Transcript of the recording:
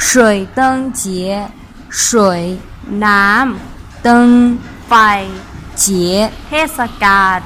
水灯节水南灯拜节 hey s a ล